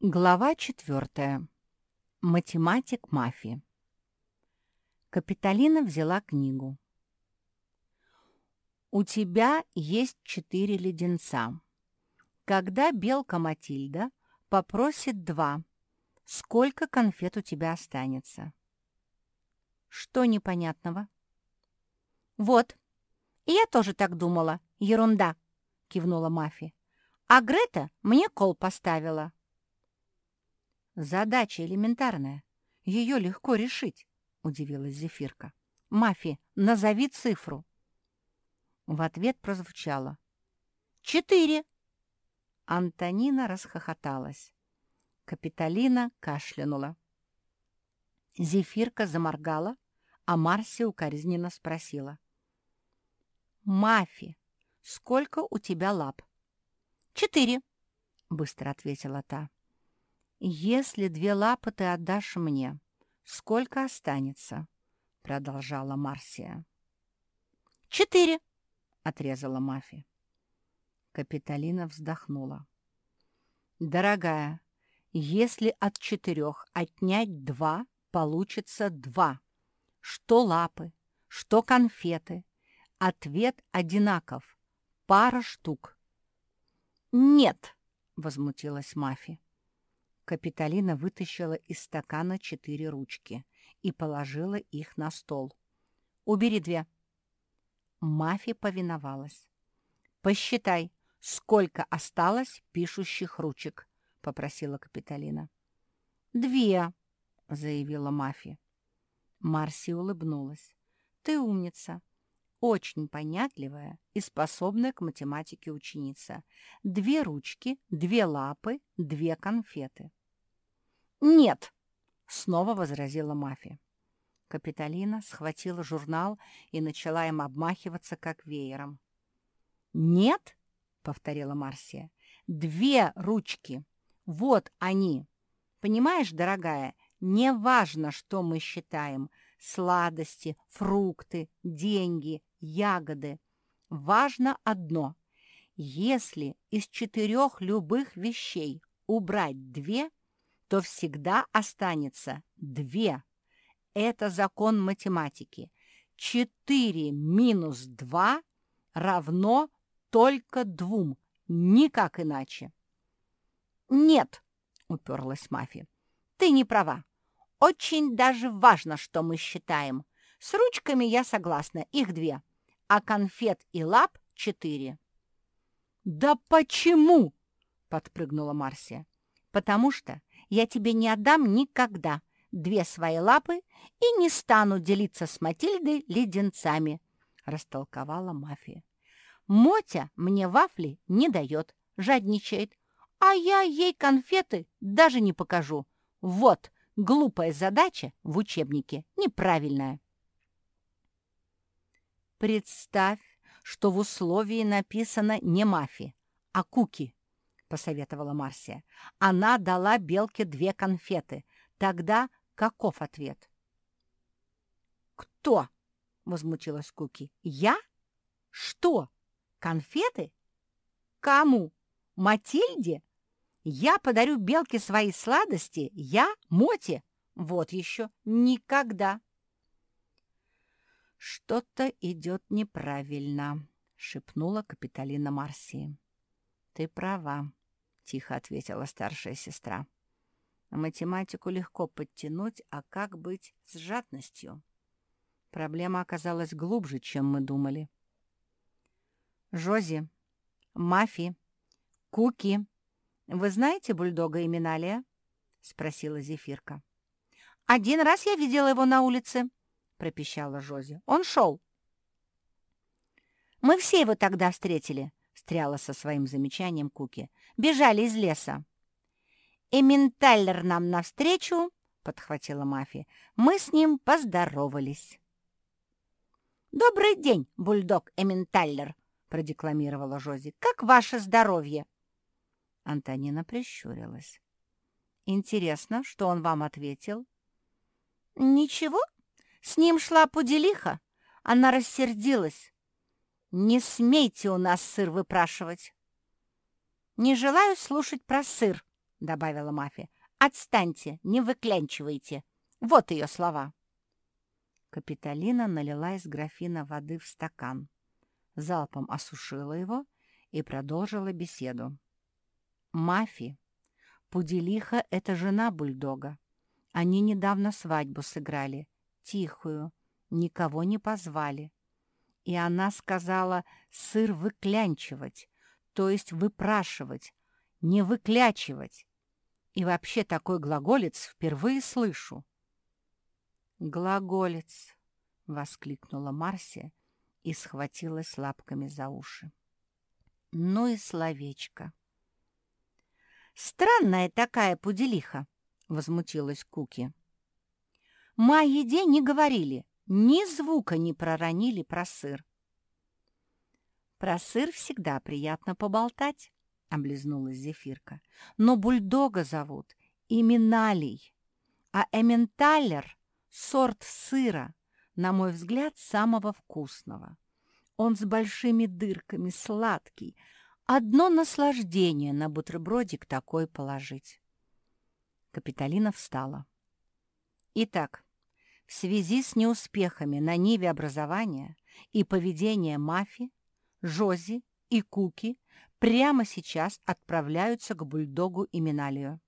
Глава четвертая. Математик мафии. Капитолина взяла книгу. «У тебя есть четыре леденца. Когда белка Матильда попросит два, сколько конфет у тебя останется?» «Что непонятного?» «Вот, я тоже так думала. Ерунда», — кивнула Мафи. «А Грета мне кол поставила». «Задача элементарная. Ее легко решить», — удивилась Зефирка. «Мафи, назови цифру». В ответ прозвучало. «Четыре». Антонина расхохоталась. Капитолина кашлянула. Зефирка заморгала, а Марсия укоризненно спросила. «Мафи, сколько у тебя лап?» «Четыре», — быстро ответила та. «Если две лапы ты отдашь мне, сколько останется?» — продолжала Марсия. «Четыре!» — отрезала Мафи. Капитолина вздохнула. «Дорогая, если от четырех отнять два, получится два. Что лапы, что конфеты. Ответ одинаков. Пара штук». «Нет!» — возмутилась Мафи. Капитолина вытащила из стакана четыре ручки и положила их на стол. «Убери две». Мафи повиновалась. «Посчитай, сколько осталось пишущих ручек», — попросила Капитолина. «Две», — заявила Мафи. Марси улыбнулась. «Ты умница. Очень понятливая и способная к математике ученица. Две ручки, две лапы, две конфеты. «Нет!» — снова возразила Мафи. Капитолина схватила журнал и начала им обмахиваться, как веером. «Нет?» — повторила Марсия. «Две ручки. Вот они. Понимаешь, дорогая, не важно, что мы считаем. Сладости, фрукты, деньги, ягоды. Важно одно. Если из четырех любых вещей убрать две, то всегда останется две. Это закон математики. Четыре минус два равно только двум, никак иначе. «Нет», — уперлась Мафи, — «ты не права. Очень даже важно, что мы считаем. С ручками я согласна, их две, а конфет и лап — четыре». «Да почему?» — подпрыгнула Марсия. «Потому что я тебе не отдам никогда две свои лапы и не стану делиться с Матильдой леденцами», — растолковала мафия. «Мотя мне вафли не дает, жадничает, а я ей конфеты даже не покажу. Вот, глупая задача в учебнике, неправильная». «Представь, что в условии написано не мафи, а куки», — посоветовала Марсия. Она дала Белке две конфеты. Тогда каков ответ? «Кто?» — возмутилась Куки. «Я? Что? Конфеты? Кому? Матильде? Я подарю Белке свои сладости? Я? Моте? Вот еще никогда!» «Что-то идет неправильно», — шепнула Капитолина Марсии. «Ты права», — тихо ответила старшая сестра. «Математику легко подтянуть, а как быть с жадностью?» Проблема оказалась глубже, чем мы думали. «Жози, Мафи, Куки, вы знаете бульдога Иминалия?» — спросила Зефирка. «Один раз я видела его на улице», — пропищала Жози. «Он шел». «Мы все его тогда встретили», встряла со своим замечанием Куки. «Бежали из леса». «Эментайлер нам навстречу», — подхватила Мафи. «Мы с ним поздоровались». «Добрый день, бульдог Эментайлер», — продекламировала Жози. «Как ваше здоровье?» Антонина прищурилась. «Интересно, что он вам ответил?» «Ничего. С ним шла Пуделиха. Она рассердилась. Не смейте у нас сыр выпрашивать. Не желаю слушать про сыр, — добавила Мафия. «Отстаньте, не выклянчивайте. Вот ее слова». Капитолина налила из графина воды в стакан, залпом осушила его и продолжила беседу. «Мафи, Пуделиха — это жена бульдога. Они недавно свадьбу сыграли, тихую, никого не позвали. И она сказала сыр выклянчивать, то есть выпрашивать, не выклячивать. И вообще такой глаголец впервые слышу. «Глаголец!» — воскликнула Марсия и схватилась лапками за уши. «Ну и словечко!» «Странная такая пуделиха!» — возмутилась Куки. «Мы о еде не говорили, ни звука не проронили про сыр». «Про сыр всегда приятно поболтать», — облизнулась Зефирка. «Но бульдога зовут Именалий, а Эменталер — сорт сыра, на мой взгляд, самого вкусного. Он с большими дырками, сладкий. Одно наслаждение на бутербродик такой положить». Капитолина встала. «Итак, в связи с неуспехами на ниве образования и поведения мафии, Жози и Куки прямо сейчас отправляются к бульдогу и Миналию.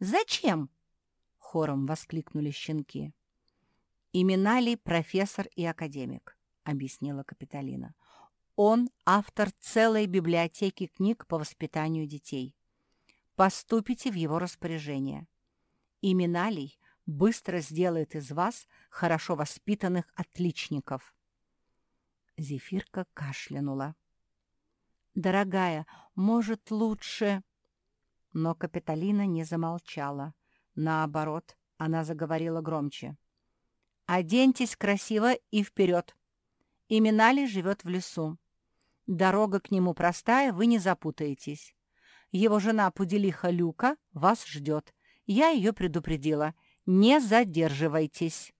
«Зачем?» — хором воскликнули щенки. «Именалий — профессор и академик», — объяснила Капитолина. «Он автор целой библиотеки книг по воспитанию детей. Поступите в его распоряжение. Именалий быстро сделает из вас хорошо воспитанных отличников». Зефирка кашлянула. «Дорогая, может, лучше...» Но Капитолина не замолчала. Наоборот, она заговорила громче. «Оденьтесь красиво и вперед. Именали живет в лесу. Дорога к нему простая, вы не запутаетесь. Его жена Пуделиха Люка вас ждет. Я ее предупредила. Не задерживайтесь».